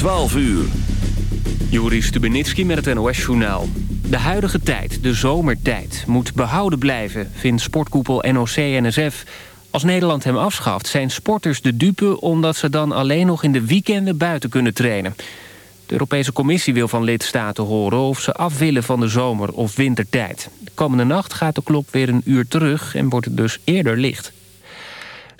12 uur. Joris Stubenitski met het NOS-journaal. De huidige tijd, de zomertijd, moet behouden blijven... vindt sportkoepel NOC-NSF. Als Nederland hem afschaft, zijn sporters de dupe... omdat ze dan alleen nog in de weekenden buiten kunnen trainen. De Europese Commissie wil van lidstaten horen... of ze af willen van de zomer- of wintertijd. De komende nacht gaat de klok weer een uur terug... en wordt het dus eerder licht.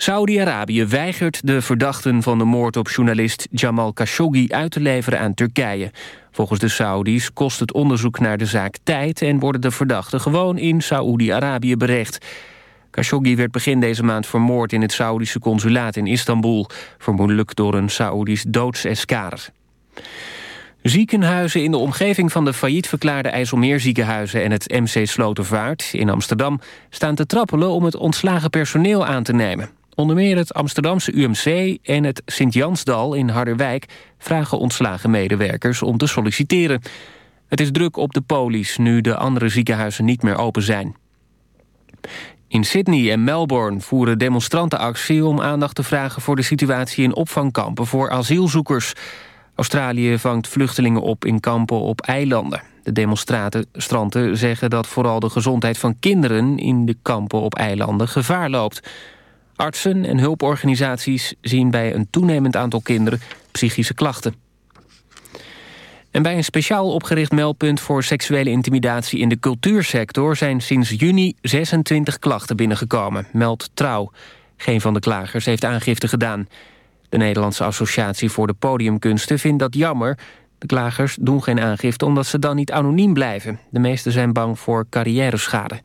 Saudi-Arabië weigert de verdachten van de moord op journalist Jamal Khashoggi uit te leveren aan Turkije. Volgens de Saudis kost het onderzoek naar de zaak tijd... en worden de verdachten gewoon in Saoedi-Arabië berecht. Khashoggi werd begin deze maand vermoord in het Saoedische consulaat in Istanbul... vermoedelijk door een Saoedisch doodseskader. Ziekenhuizen in de omgeving van de failliet verklaarde IJsselmeerziekenhuizen en het MC Slotervaart in Amsterdam staan te trappelen om het ontslagen personeel aan te nemen. Onder meer het Amsterdamse UMC en het Sint-Jansdal in Harderwijk... vragen ontslagen medewerkers om te solliciteren. Het is druk op de polies nu de andere ziekenhuizen niet meer open zijn. In Sydney en Melbourne voeren demonstranten actie... om aandacht te vragen voor de situatie in opvangkampen voor asielzoekers. Australië vangt vluchtelingen op in kampen op eilanden. De demonstranten zeggen dat vooral de gezondheid van kinderen... in de kampen op eilanden gevaar loopt... Artsen en hulporganisaties zien bij een toenemend aantal kinderen psychische klachten. En bij een speciaal opgericht meldpunt voor seksuele intimidatie in de cultuursector zijn sinds juni 26 klachten binnengekomen, meldt Trouw. Geen van de klagers heeft aangifte gedaan. De Nederlandse Associatie voor de Podiumkunsten vindt dat jammer. De klagers doen geen aangifte omdat ze dan niet anoniem blijven. De meesten zijn bang voor carrièreschade.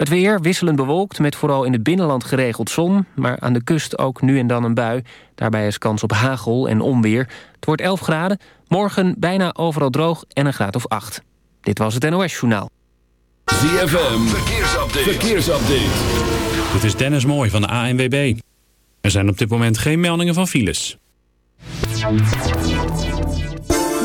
Het weer wisselend bewolkt met vooral in het binnenland geregeld zon... maar aan de kust ook nu en dan een bui. Daarbij is kans op hagel en onweer. Het wordt 11 graden, morgen bijna overal droog en een graad of 8. Dit was het NOS Journaal. ZFM, verkeersupdate. verkeersupdate. Dit is Dennis Mooi van de ANWB. Er zijn op dit moment geen meldingen van files.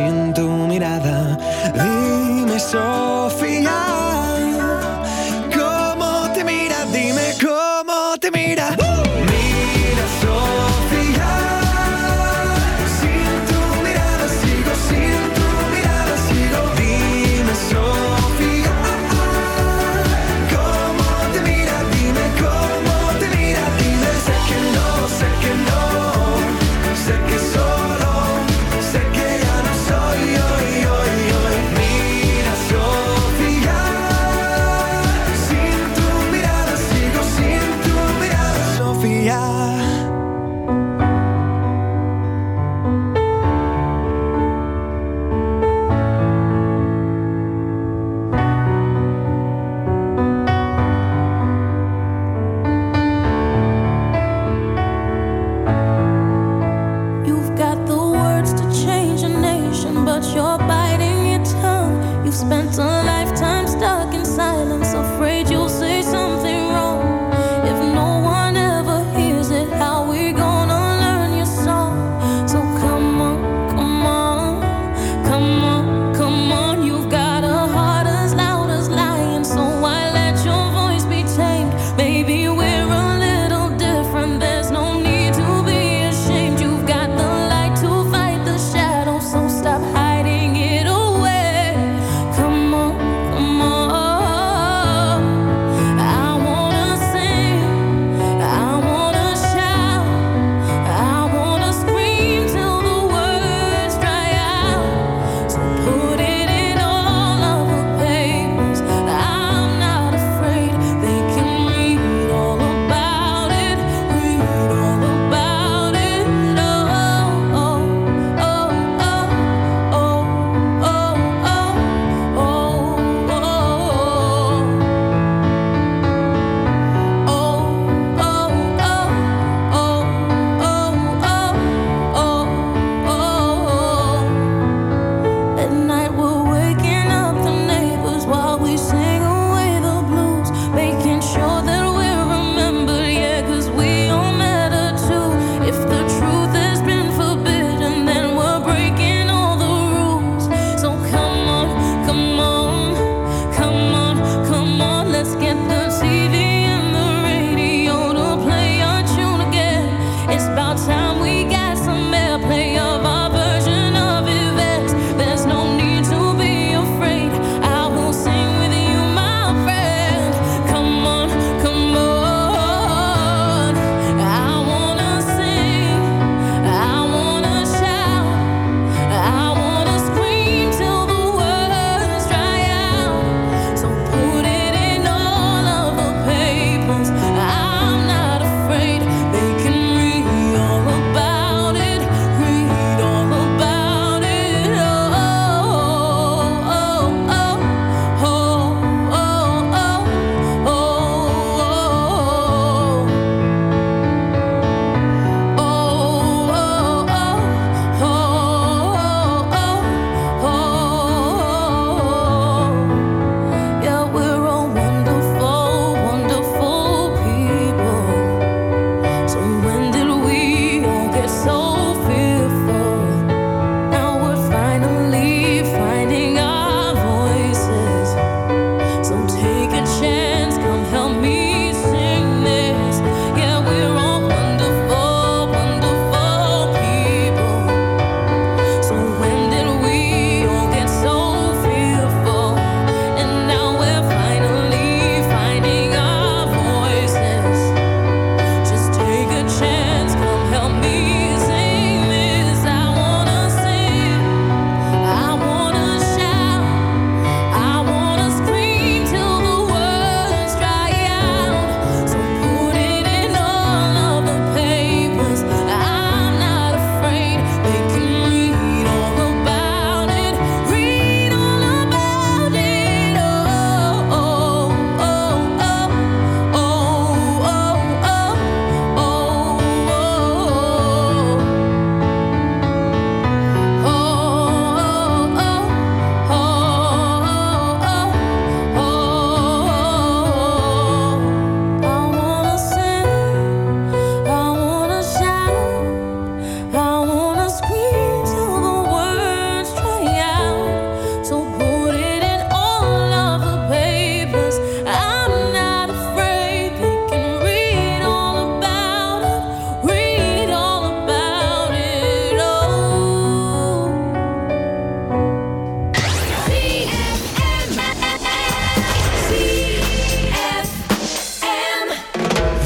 Sin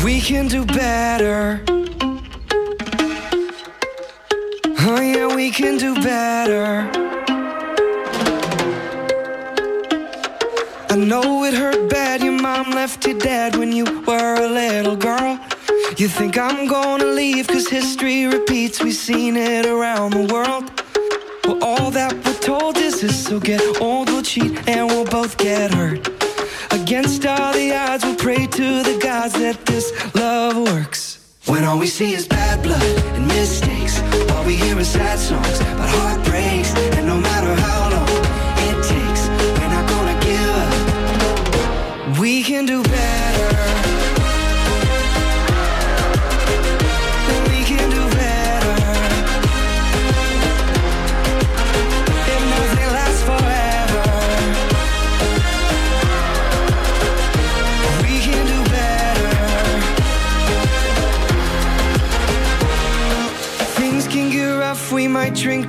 We can do better. Oh, yeah, we can do better. I know it hurt bad. Your mom left you dead when you were a little girl. You think I'm gonna leave, cause history repeats. We've seen it around the world. Well, all that we're told is this. So get old, we'll cheat, and we'll both get hurt. Against all the odds, we'll pray to the gods that this love works. When all we see is bad blood and mistakes, all we hear is sad songs about heartbreaks, and no matter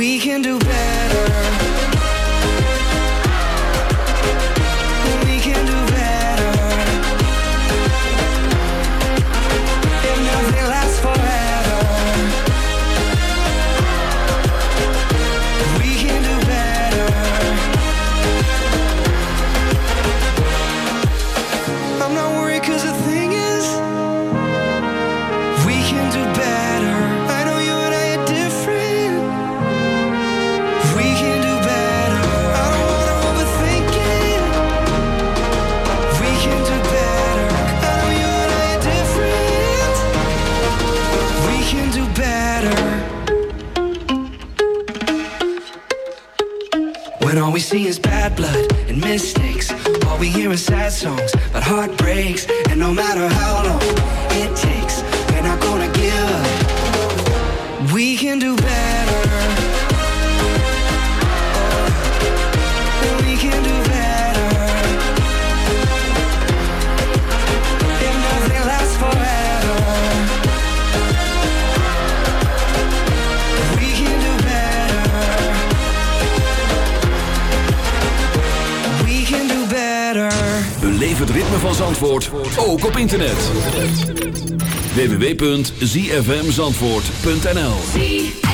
We can do better. www.zfmzandvoort.nl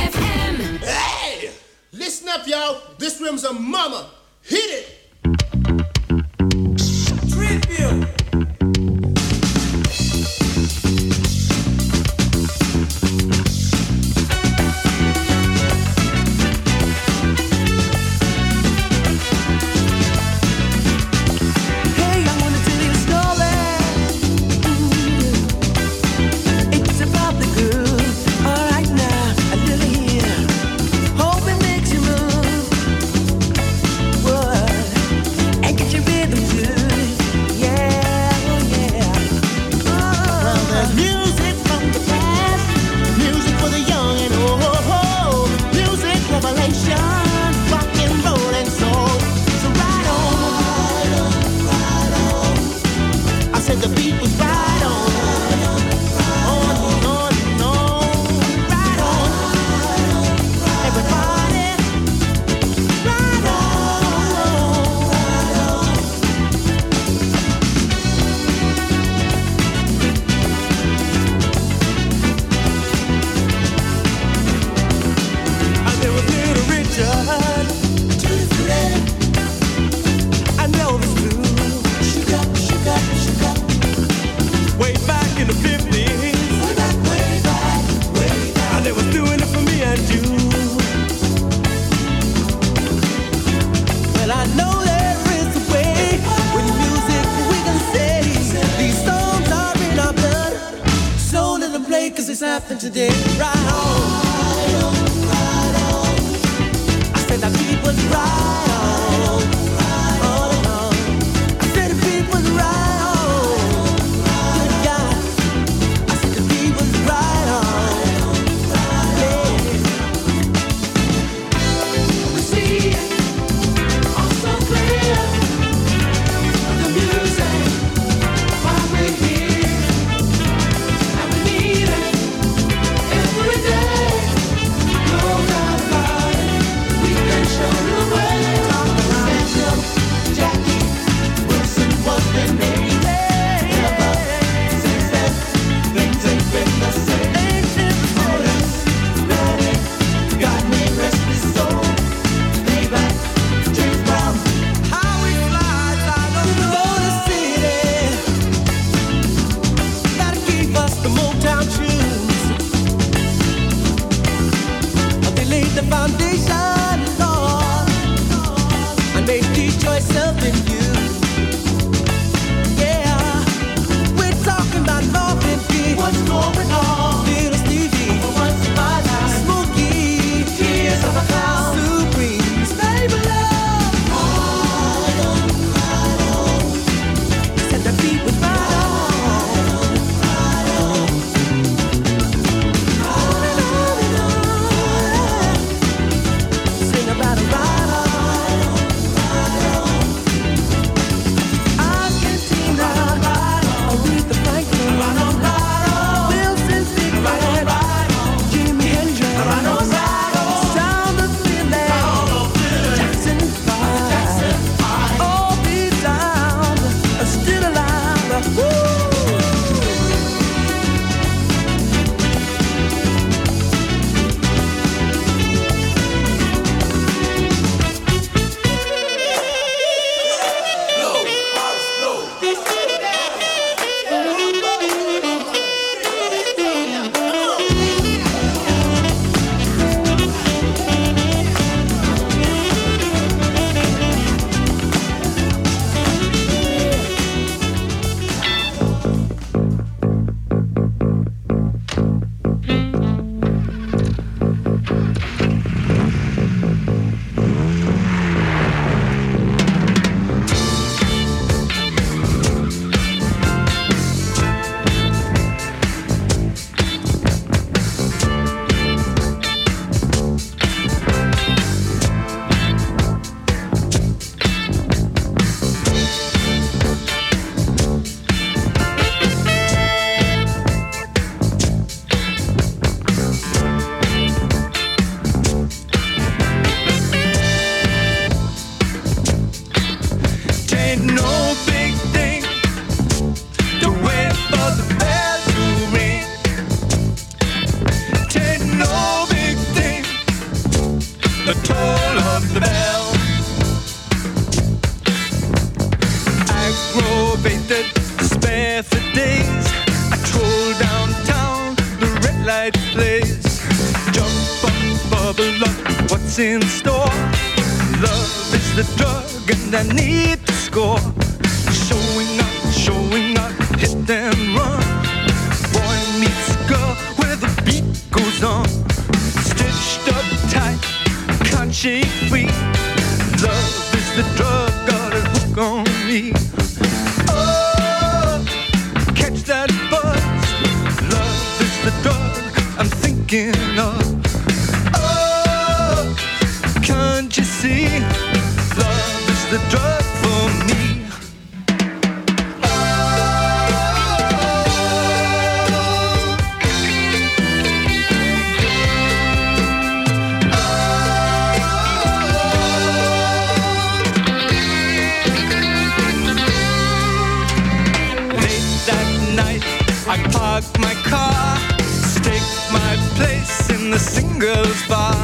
the singles bar.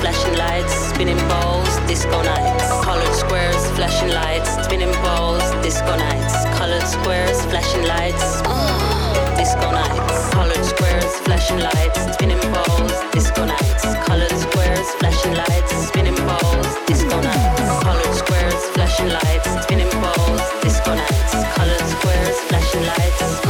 flashing lights, spinning balls, disco nights. Colored squares, flashing lights, spinning balls, disco nights. Colored squares, flashing lights, disco nights. Colored squares, flashing lights, spinning balls, disco nights. Colored squares, flashing lights, spinning balls, disco nights. Colored squares, flashing lights, spinning balls, disco nights. Colored squares, flashing lights.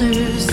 shoulders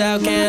out. Can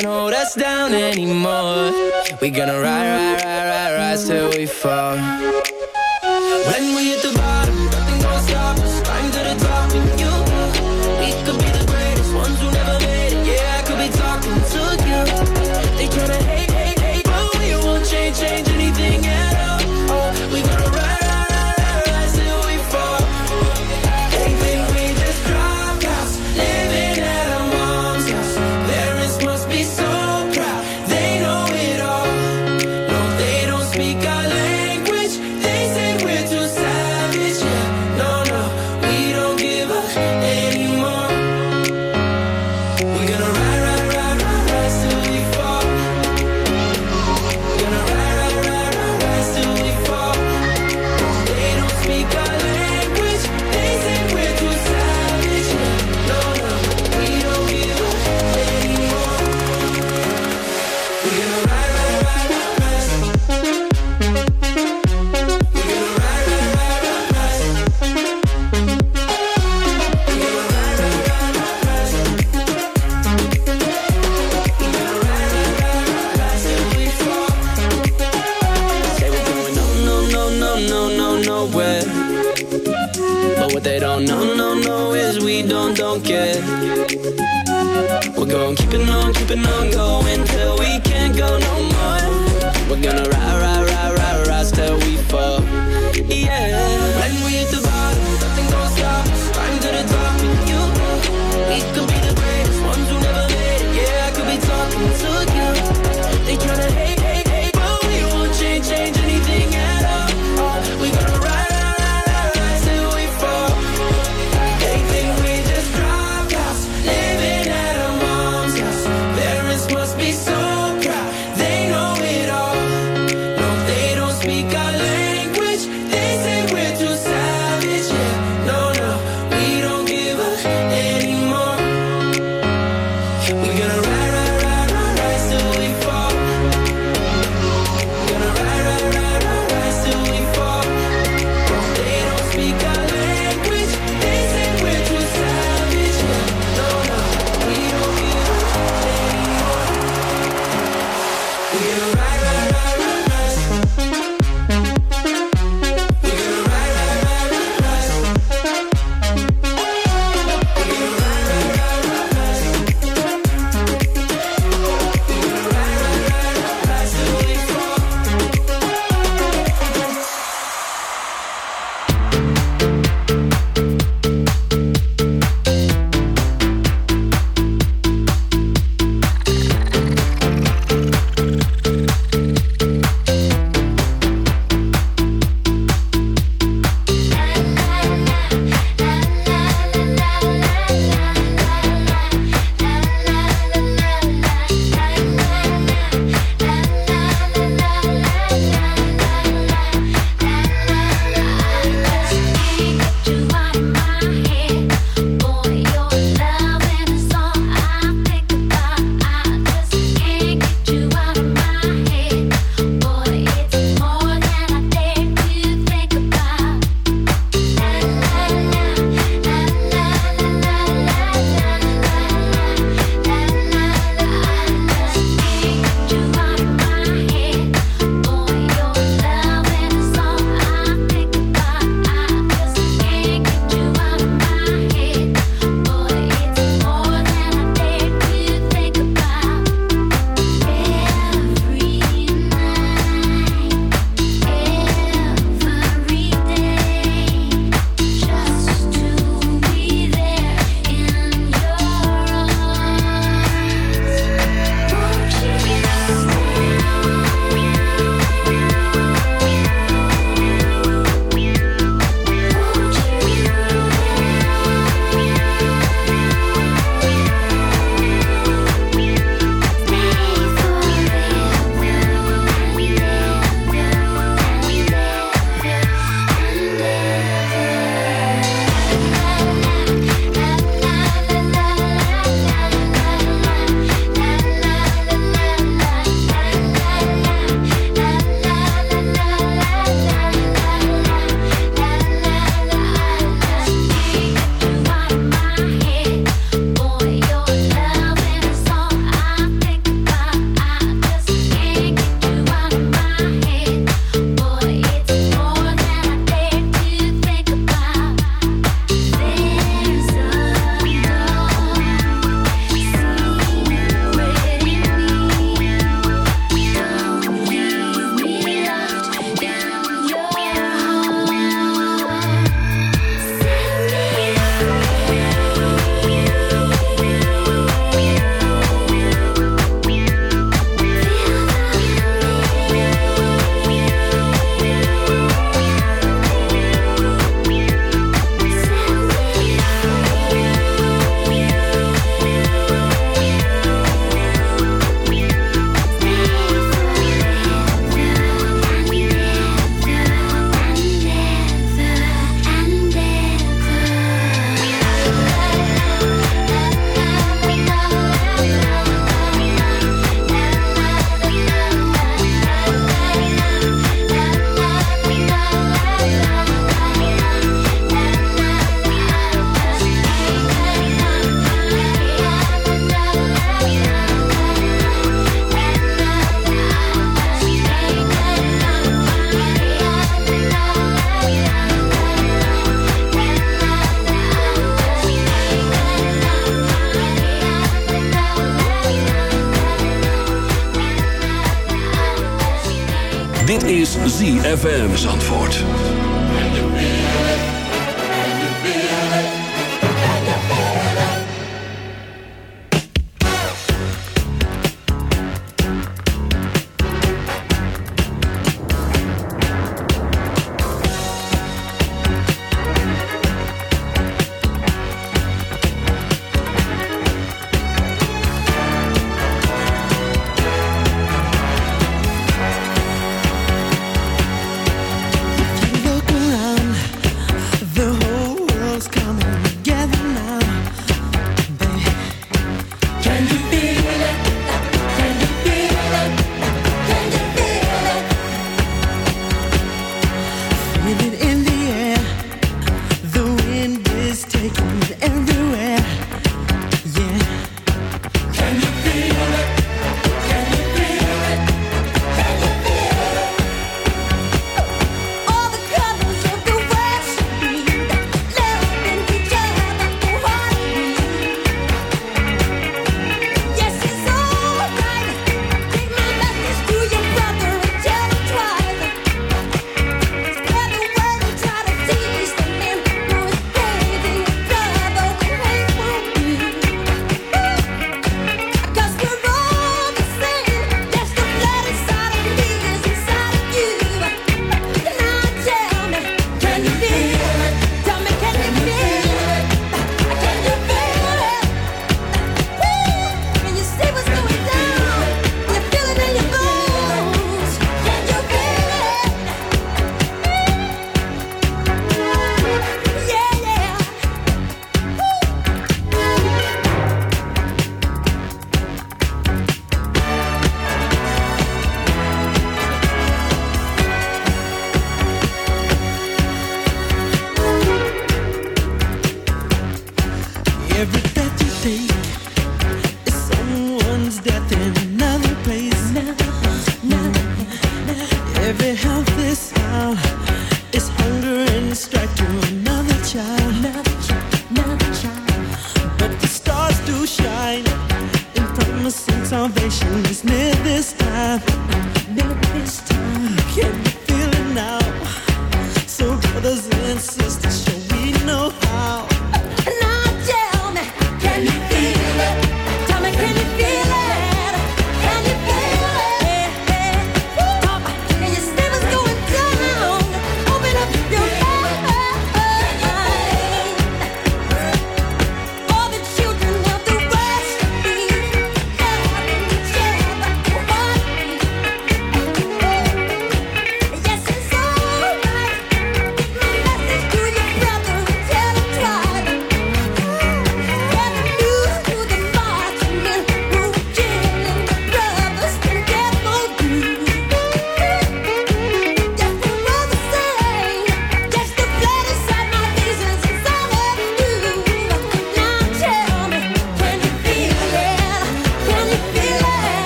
ZFM Zandvoort.